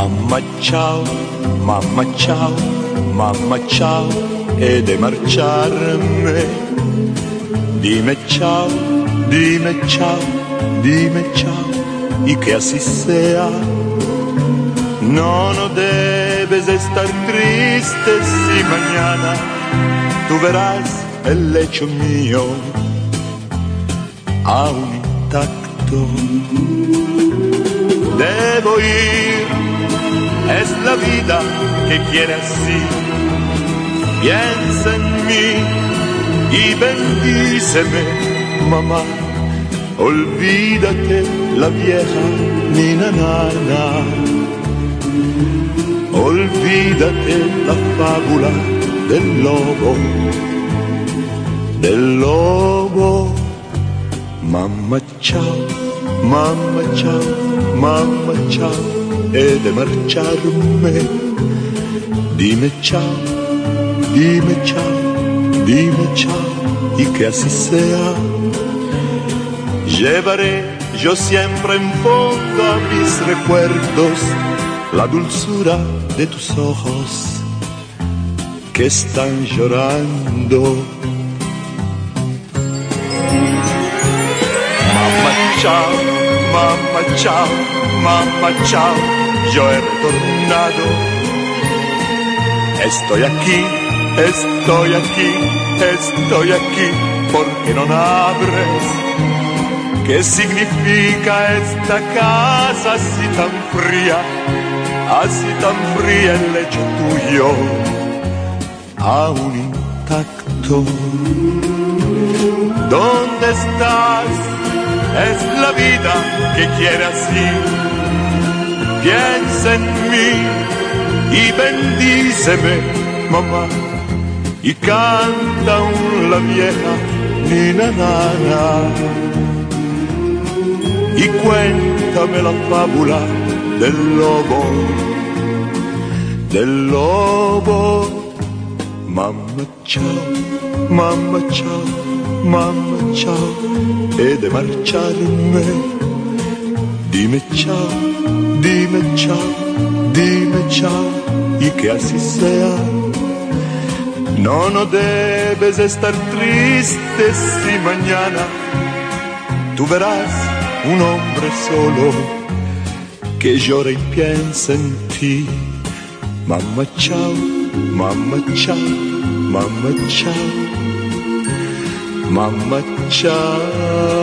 Mamma ciao, mamma ciao, mamma ciao, e de marcharme. Dime ciao, dime ciao, dime ciao, y que así sea. No, debes estar triste si mañana tú verás el lecho mío aún intacto. Debo ir, la vida que quiere así. Piensa en mí y bendíceme, mamá. Olvídate la vieja nina nana. Olvídate la fábula del lobo, del lobo. Mamma ciao, mamma ciao, mamma ciao, e de marcharme. Dime ciao, dime ciao, dime ciao, y que así sea. Llevaré yo siempre en fondo a mis recuerdos la dulzura de tus ojos que están llorando. Mamma ciao, mamma ciao, mamma ciao, yo he retornado. Estoy aquí, estoy aquí, estoy aquí, porque no abres? ¿Qué significa esta casa así tan fría? Así tan fría el lecho tuyo, aún intacto. ¿Dónde estás? Es la vida que quiere así. Piensa en mí y bendíceme, mamá. Y canta aún la vieja nina nana. Y cuéntame la fábula del lobo, del lobo. Mamma ciao, mamma ciao, mamma ciao, e de marcharme. Dime ciao, dime ciao, dime ciao, que así sea. No, no debes estar triste si mañana tú verás un hombre solo que llora y piensa en ti. Mamma ciao, mamma ciao, mamma ciao, mamma ciao.